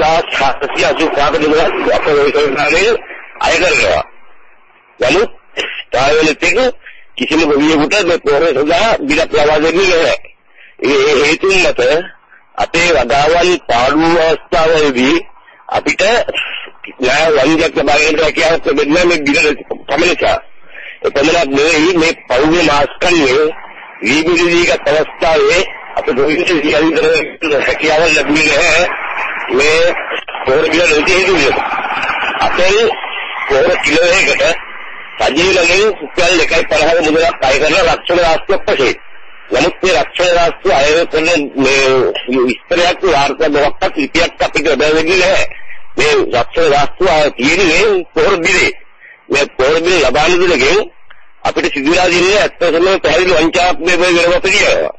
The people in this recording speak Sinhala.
37785 දෙනෙක් අපේ විශ්වවිද්‍යාලයේ අය කරනවා. නමුත් තායවලට කිසිම ගොවියෙකුට මේ පොරේ සදා බිලක් ලබා දෙන්නේ නැහැ. ඒ හේතුන් මත අපේ වදාවල් පාඩු අවස්ථාවේදී අපිට න්‍යාය වංගයක් ලබා ගැනීමට හැකියාවක් ලැබෙන්නේ මේ බිල පමණක. එපමණක් නෙවෙයි මේ පෞද්ගල මාස්කන්නේ වීබිලිගත් අවස්ථාවේ අපේ ගොවින්ට සියල්ලට හැකියාව ලැබුණේ නැහැ. මේ පොර බිල නැති හේතුව. අපේ පොර කිලෝයකට සජීවලගෙන් රුපියල් 1.50 මුදලක් අය කරන රක්ෂණ රාශියක් වශයෙන්. නමුත් මේ රක්ෂණ රාශිය අය කරන මේ විස්තරයක් වාර්තා දෙකක් ලිපියක් අපිට ලැබෙන්නේ නැහැ. මේ රක්ෂණ රාශිය තියෙන්නේ පොර බිලේ. මේ පොර බිල ලබා දෙනකෙන් අපිට සිදුවලා දින්නේ ඇත්තටම පැහැදිලි වංචාත්මක වෙනව පිළිගන්නවා.